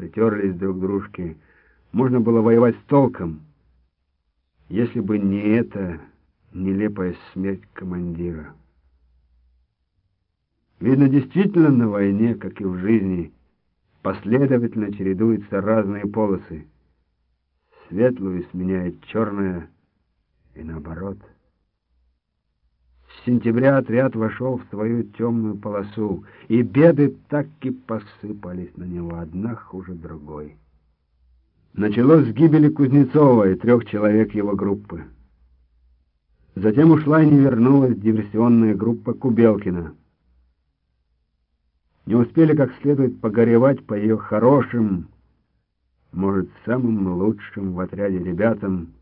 притерлись друг к дружке. Можно было воевать с толком, если бы не эта нелепая смерть командира. Видно, действительно на войне, как и в жизни, последовательно чередуются разные полосы. Светлую сменяет черная и наоборот. Сентября отряд вошел в свою темную полосу, и беды так и посыпались на него, одна хуже другой. Началось с гибели Кузнецова и трех человек его группы. Затем ушла и не вернулась диверсионная группа Кубелкина. Не успели как следует погоревать по ее хорошим, может, самым лучшим в отряде ребятам,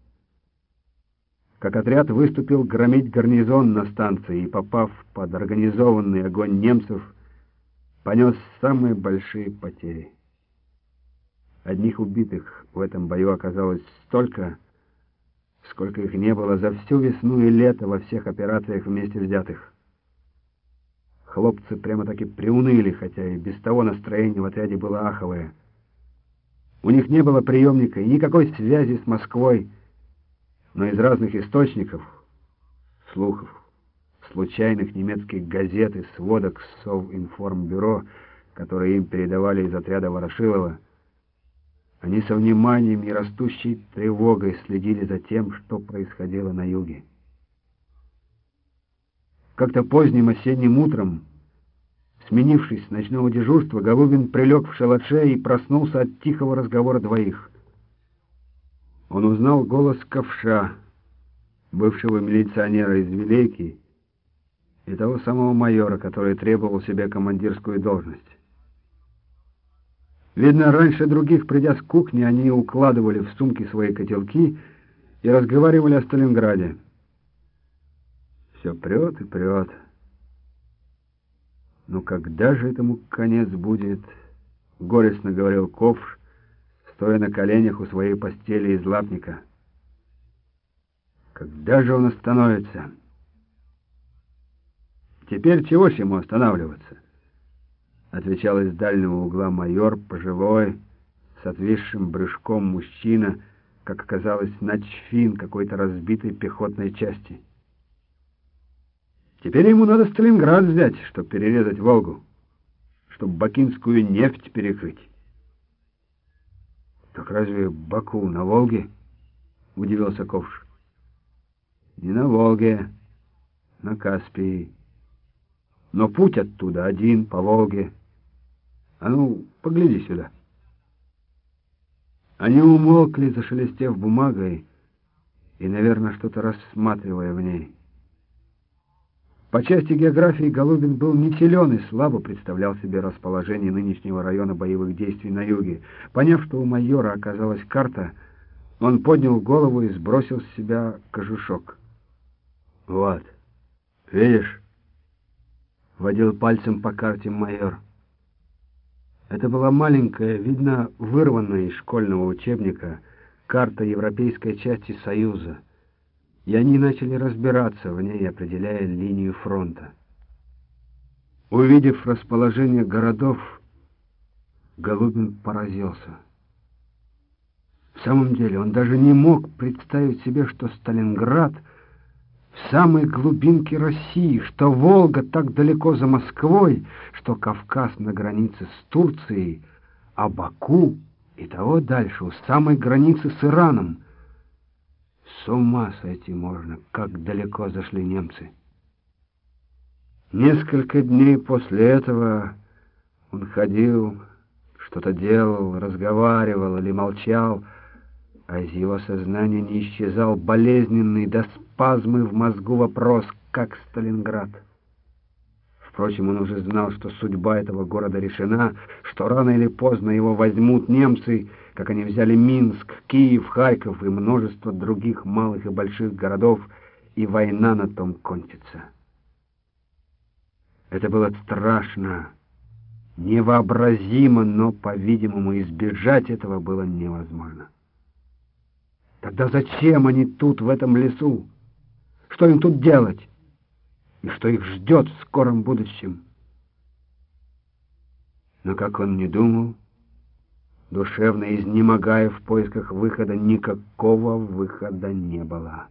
как отряд выступил громить гарнизон на станции и, попав под организованный огонь немцев, понес самые большие потери. Одних убитых в этом бою оказалось столько, сколько их не было за всю весну и лето во всех операциях вместе взятых. Хлопцы прямо-таки приуныли, хотя и без того настроение в отряде было аховое. У них не было приемника и никакой связи с Москвой, но из разных источников, слухов, случайных немецких газет и сводок Совинформбюро, которые им передавали из отряда Ворошилова, они со вниманием и растущей тревогой следили за тем, что происходило на юге. Как-то поздним осенним утром, сменившись с ночного дежурства, Голубин прилег в шалаше и проснулся от тихого разговора двоих. Он узнал голос ковша, бывшего милиционера из Вилейки, и того самого майора, который требовал себе командирскую должность. Видно, раньше других, придя с кухни, они укладывали в сумки свои котелки и разговаривали о Сталинграде. Все прет и прет. «Ну когда же этому конец будет?» — горестно говорил Ковш, стоя на коленях у своей постели из лапника. «Когда же он остановится?» «Теперь чего ж ему останавливаться?» — отвечал из дальнего угла майор, пожилой, с отвисшим брюшком мужчина, как оказалось, начфин какой-то разбитой пехотной части. Теперь ему надо Сталинград взять, чтобы перерезать Волгу, чтобы бакинскую нефть перекрыть. Так разве Баку на Волге? — удивился Ковш. Не на Волге, на Каспии. Но путь оттуда один, по Волге. А ну, погляди сюда. Они умолкли, зашелестев бумагой и, наверное, что-то рассматривая в ней. По части географии Голубин был не силен и слабо представлял себе расположение нынешнего района боевых действий на юге. Поняв, что у майора оказалась карта, он поднял голову и сбросил с себя кожушок. «Вот, видишь?» — водил пальцем по карте майор. Это была маленькая, видно, вырванная из школьного учебника карта европейской части Союза, и они начали разбираться в ней, определяя линию фронта. Увидев расположение городов, Голубин поразился. В самом деле он даже не мог представить себе, что Сталинград — в самой глубинке России, что Волга так далеко за Москвой, что Кавказ на границе с Турцией, а Баку и того дальше, у самой границы с Ираном. С ума сойти можно, как далеко зашли немцы. Несколько дней после этого он ходил, что-то делал, разговаривал или молчал, а из его сознания не исчезал болезненный до спазмы в мозгу вопрос, как Сталинград. Впрочем, он уже знал, что судьба этого города решена, что рано или поздно его возьмут немцы, как они взяли Минск, Киев, Харьков и множество других малых и больших городов, и война на том кончится. Это было страшно, невообразимо, но, по-видимому, избежать этого было невозможно. Тогда зачем они тут, в этом лесу? Что им тут делать? И что их ждет в скором будущем? Но как он не думал, Душевно изнемогая в поисках выхода, никакого выхода не было.